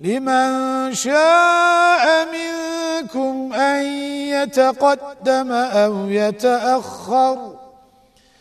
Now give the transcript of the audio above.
لمن شاء منكم أن يتقدم أو يتأخر.